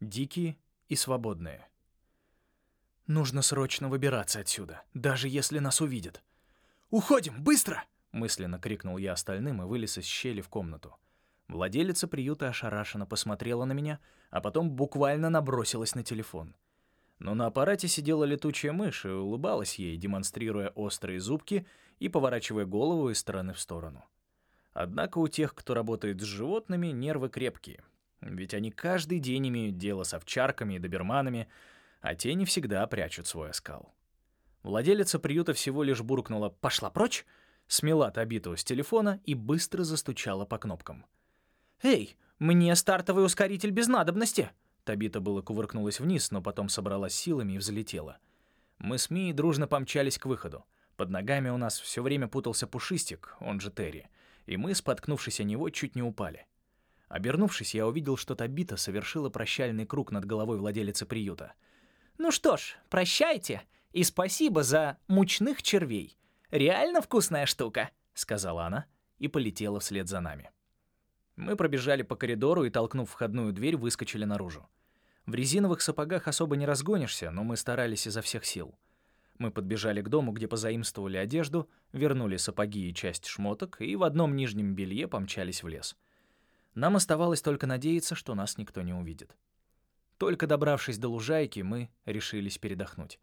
Дикие и свободные. «Нужно срочно выбираться отсюда, даже если нас увидят». «Уходим, быстро!» — мысленно крикнул я остальным и вылез из щели в комнату. Владелица приюта ошарашенно посмотрела на меня, а потом буквально набросилась на телефон. Но на аппарате сидела летучая мышь и улыбалась ей, демонстрируя острые зубки и поворачивая голову из стороны в сторону. Однако у тех, кто работает с животными, нервы крепкие. Ведь они каждый день имеют дело с овчарками и доберманами, а те не всегда прячут свой оскал. Владелица приюта всего лишь буркнула «пошла прочь», смела Табиту с телефона и быстро застучала по кнопкам. «Эй, мне стартовый ускоритель без надобности!» Табита было кувыркнулась вниз, но потом собралась силами и взлетела. Мы с Мией дружно помчались к выходу. Под ногами у нас все время путался Пушистик, он же Терри, и мы, споткнувшись о него, чуть не упали. Обернувшись, я увидел, что Табита совершила прощальный круг над головой владелицы приюта. «Ну что ж, прощайте, и спасибо за мучных червей. Реально вкусная штука», — сказала она и полетела вслед за нами. Мы пробежали по коридору и, толкнув входную дверь, выскочили наружу. В резиновых сапогах особо не разгонишься, но мы старались изо всех сил. Мы подбежали к дому, где позаимствовали одежду, вернули сапоги и часть шмоток и в одном нижнем белье помчались в лес. Нам оставалось только надеяться, что нас никто не увидит. Только добравшись до лужайки, мы решились передохнуть.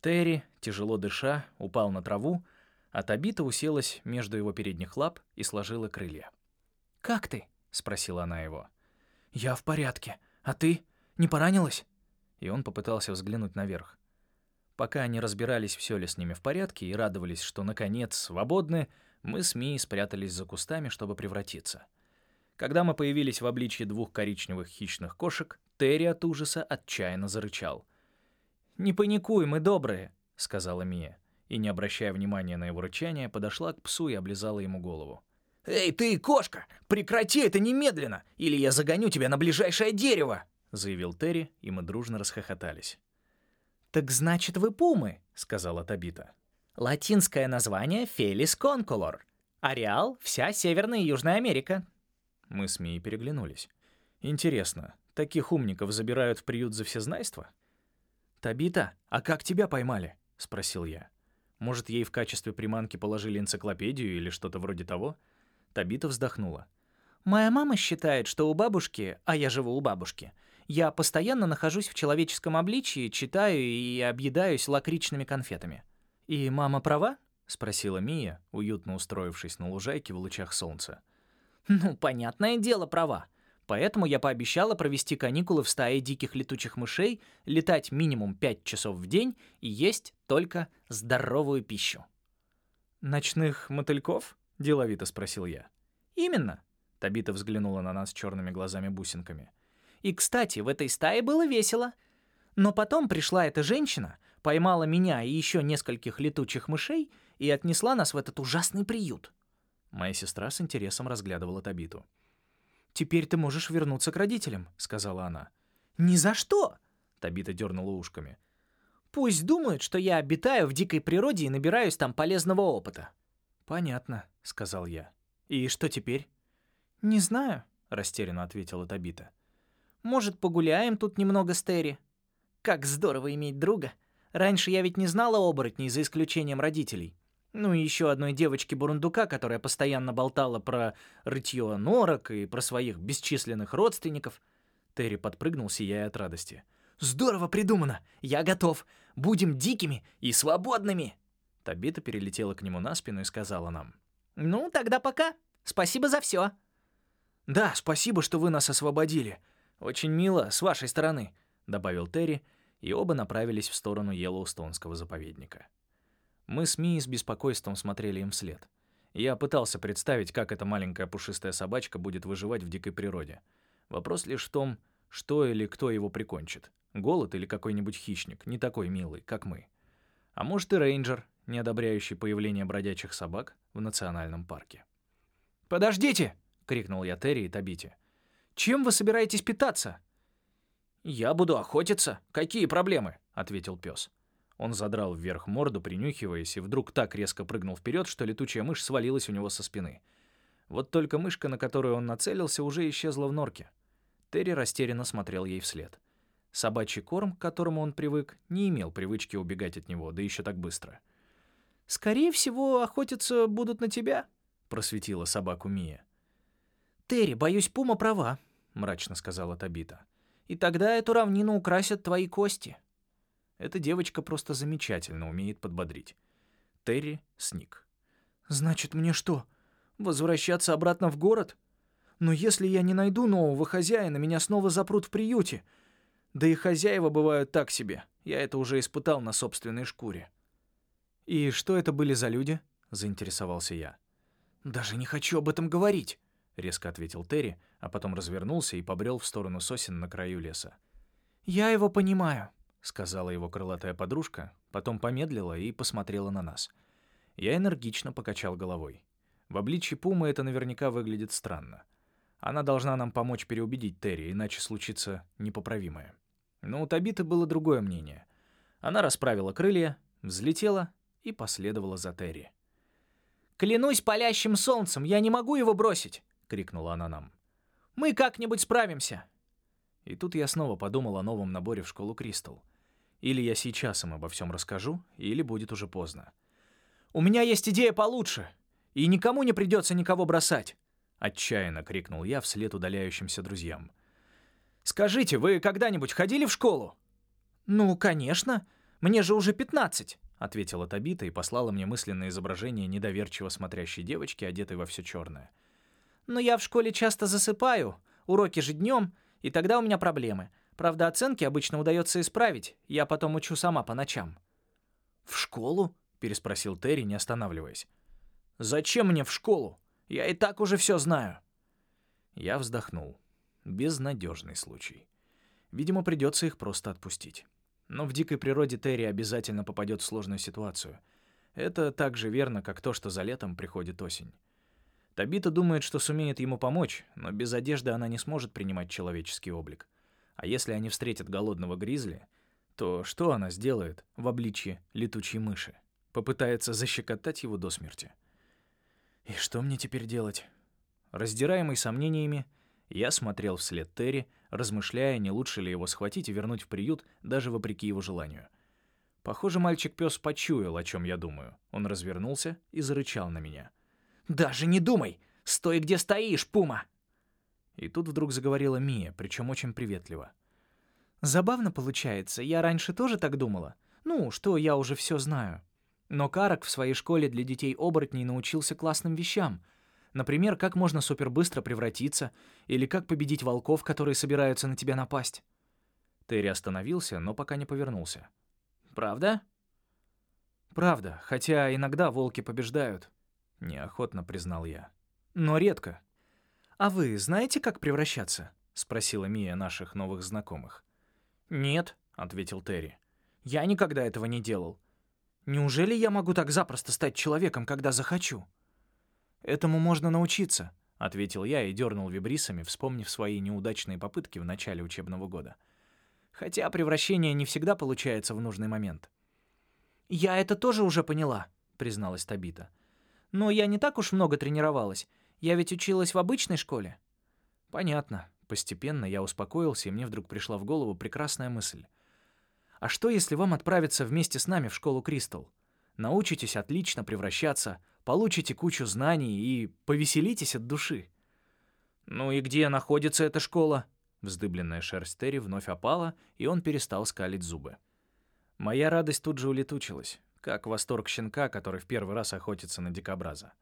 Терри, тяжело дыша, упал на траву, а Табита уселась между его передних лап и сложила крылья. «Как ты?» — спросила она его. «Я в порядке. А ты? Не поранилась?» И он попытался взглянуть наверх. Пока они разбирались, все ли с ними в порядке, и радовались, что, наконец, свободны, мы с Мией спрятались за кустами, чтобы превратиться. Когда мы появились в обличье двух коричневых хищных кошек, Терри от ужаса отчаянно зарычал. «Не паникуй, мы добрые», — сказала Мия, и, не обращая внимания на его рычание, подошла к псу и облизала ему голову. «Эй, ты, кошка, прекрати это немедленно, или я загоню тебя на ближайшее дерево!» — заявил Терри, и мы дружно расхохотались. «Так значит, вы пумы», — сказала Табита. «Латинское название Фелис конколор. Ареал — вся Северная и Южная Америка». Мы с Мией переглянулись. «Интересно, таких умников забирают в приют за всезнайство?» «Табита, а как тебя поймали?» — спросил я. «Может, ей в качестве приманки положили энциклопедию или что-то вроде того?» Табита вздохнула. «Моя мама считает, что у бабушки, а я живу у бабушки, я постоянно нахожусь в человеческом обличии, читаю и объедаюсь лакричными конфетами». «И мама права?» — спросила Мия, уютно устроившись на лужайке в лучах солнца. «Ну, понятное дело, права. Поэтому я пообещала провести каникулы в стае диких летучих мышей, летать минимум пять часов в день и есть только здоровую пищу». «Ночных мотыльков?» — деловито спросил я. «Именно», — Табита взглянула на нас черными глазами-бусинками. «И, кстати, в этой стае было весело. Но потом пришла эта женщина, поймала меня и еще нескольких летучих мышей и отнесла нас в этот ужасный приют». Моя сестра с интересом разглядывала Табиту. «Теперь ты можешь вернуться к родителям», — сказала она. «Ни за что!» — Табита дернула ушками. «Пусть думают, что я обитаю в дикой природе и набираюсь там полезного опыта». «Понятно», — сказал я. «И что теперь?» «Не знаю», — растерянно ответила Табита. «Может, погуляем тут немного с Терри? Как здорово иметь друга. Раньше я ведь не знала оборотней, за исключением родителей. Ну и еще одной девочки-бурундука, которая постоянно болтала про рытье норок и про своих бесчисленных родственников». Терри подпрыгнул, сияя от радости. «Здорово придумано! Я готов! Будем дикими и свободными!» Табита перелетела к нему на спину и сказала нам. «Ну, тогда пока. Спасибо за все». «Да, спасибо, что вы нас освободили. Очень мило с вашей стороны», — добавил Терри, и оба направились в сторону Йеллоустонского заповедника. Мы с Мией с беспокойством смотрели им вслед. Я пытался представить, как эта маленькая пушистая собачка будет выживать в дикой природе. Вопрос лишь в том, что или кто его прикончит. Голод или какой-нибудь хищник, не такой милый, как мы. А может и рейнджер, не одобряющий появление бродячих собак в национальном парке. «Подождите!» — крикнул я Терри и Табите. «Чем вы собираетесь питаться?» «Я буду охотиться. Какие проблемы?» — ответил пес. Он задрал вверх морду, принюхиваясь, и вдруг так резко прыгнул вперед, что летучая мышь свалилась у него со спины. Вот только мышка, на которую он нацелился, уже исчезла в норке. Терри растерянно смотрел ей вслед. Собачий корм, к которому он привык, не имел привычки убегать от него, да еще так быстро. «Скорее всего, охотиться будут на тебя», — просветила собаку Мия. «Терри, боюсь, Пума права», — мрачно сказала Табита. «И тогда эту равнину украсят твои кости». Эта девочка просто замечательно умеет подбодрить. Терри сник. «Значит, мне что, возвращаться обратно в город? Но если я не найду нового хозяина, меня снова запрут в приюте. Да и хозяева бывают так себе. Я это уже испытал на собственной шкуре». «И что это были за люди?» — заинтересовался я. «Даже не хочу об этом говорить», — резко ответил Терри, а потом развернулся и побрел в сторону сосен на краю леса. «Я его понимаю», — сказала его крылатая подружка, потом помедлила и посмотрела на нас. Я энергично покачал головой. В обличье Пумы это наверняка выглядит странно. Она должна нам помочь переубедить Терри, иначе случится непоправимое. Но у Табиты было другое мнение. Она расправила крылья, взлетела и последовала за Терри. «Клянусь палящим солнцем, я не могу его бросить!» — крикнула она нам. «Мы как-нибудь справимся!» И тут я снова подумал о новом наборе в школу Кристал. Или я сейчас им обо всем расскажу, или будет уже поздно. «У меня есть идея получше, и никому не придется никого бросать!» — отчаянно крикнул я вслед удаляющимся друзьям. «Скажите, вы когда-нибудь ходили в школу?» «Ну, конечно. Мне же уже пятнадцать», — ответила Табита и послала мне мысленное изображение недоверчиво смотрящей девочки, одетой во все черное. «Но я в школе часто засыпаю, уроки же днем, и тогда у меня проблемы. Правда, оценки обычно удается исправить, я потом учу сама по ночам». «В школу?» — переспросил Терри, не останавливаясь. «Зачем мне в школу? Я и так уже все знаю». Я вздохнул. Безнадежный случай. Видимо, придется их просто отпустить. Но в дикой природе Терри обязательно попадет в сложную ситуацию. Это так же верно, как то, что за летом приходит осень. Табита думает, что сумеет ему помочь, но без одежды она не сможет принимать человеческий облик. А если они встретят голодного гризли, то что она сделает в обличье летучей мыши? Попытается защекотать его до смерти. И что мне теперь делать? Раздираемый сомнениями, я смотрел вслед Терри, размышляя, не лучше ли его схватить и вернуть в приют, даже вопреки его желанию. Похоже, мальчик-пес почуял, о чем я думаю. Он развернулся и зарычал на меня — «Даже не думай! Стой, где стоишь, пума!» И тут вдруг заговорила Мия, причем очень приветливо. «Забавно получается, я раньше тоже так думала. Ну, что я уже все знаю. Но Карак в своей школе для детей-оборотней научился классным вещам. Например, как можно супербыстро превратиться, или как победить волков, которые собираются на тебя напасть». Терри остановился, но пока не повернулся. «Правда?» «Правда, хотя иногда волки побеждают», неохотно признал я. Но редко. А вы знаете, как превращаться? спросила Мия наших новых знакомых. Нет, ответил Терри. Я никогда этого не делал. Неужели я могу так запросто стать человеком, когда захочу? Этому можно научиться, ответил я и дернул вибрисами, вспомнив свои неудачные попытки в начале учебного года. Хотя превращение не всегда получается в нужный момент. Я это тоже уже поняла, призналась Табита. Но я не так уж много тренировалась. Я ведь училась в обычной школе». «Понятно». Постепенно я успокоился, и мне вдруг пришла в голову прекрасная мысль. «А что, если вам отправиться вместе с нами в школу Кристал? Научитесь отлично превращаться, получите кучу знаний и повеселитесь от души». «Ну и где находится эта школа?» Вздыбленная шерсть Терри вновь опала, и он перестал скалить зубы. Моя радость тут же улетучилась как восторг щенка, который в первый раз охотится на дикобраза.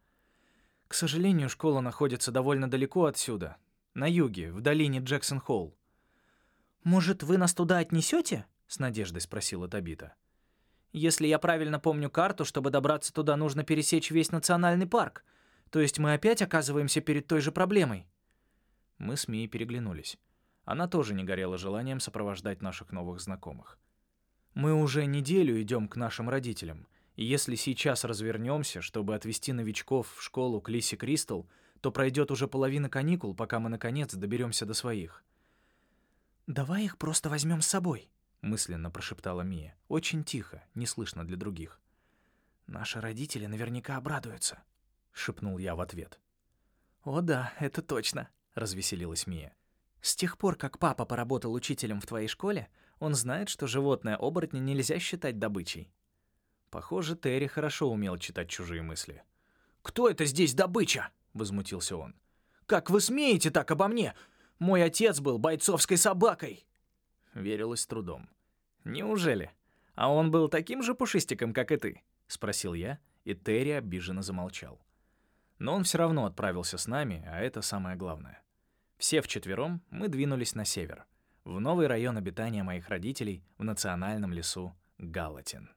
К сожалению, школа находится довольно далеко отсюда, на юге, в долине Джексон-Холл. «Может, вы нас туда отнесете? с надеждой спросила Табита. «Если я правильно помню карту, чтобы добраться туда, нужно пересечь весь национальный парк. То есть мы опять оказываемся перед той же проблемой». Мы с Мией переглянулись. Она тоже не горела желанием сопровождать наших новых знакомых. Мы уже неделю идем к нашим родителям, если сейчас развернемся, чтобы отвезти новичков в школу к Лисе Кристал, то пройдет уже половина каникул, пока мы, наконец, доберемся до своих. «Давай их просто возьмем с собой», — мысленно прошептала Мия. Очень тихо, не слышно для других. «Наши родители наверняка обрадуются», — шепнул я в ответ. «О да, это точно», — развеселилась Мия. С тех пор, как папа поработал учителем в твоей школе, он знает, что животное оборотня нельзя считать добычей. Похоже, Терри хорошо умел читать чужие мысли. «Кто это здесь добыча?» — возмутился он. «Как вы смеете так обо мне? Мой отец был бойцовской собакой!» Верилось трудом. «Неужели? А он был таким же пушистиком, как и ты?» — спросил я, и Терри обиженно замолчал. Но он все равно отправился с нами, а это самое главное. Все вчетвером мы двинулись на север, в новый район обитания моих родителей в национальном лесу Галатин.